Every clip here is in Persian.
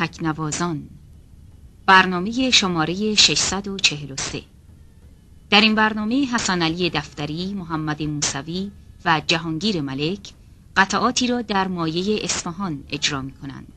تکنوازان برنامه شماره 643 در این برنامه حسن علی دفتری، محمد موسوی و جهانگیر ملک قطعاتی را در مایه اصفهان اجرا می کنند.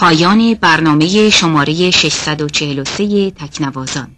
پایان برنامه شماره 643 تکنوازان.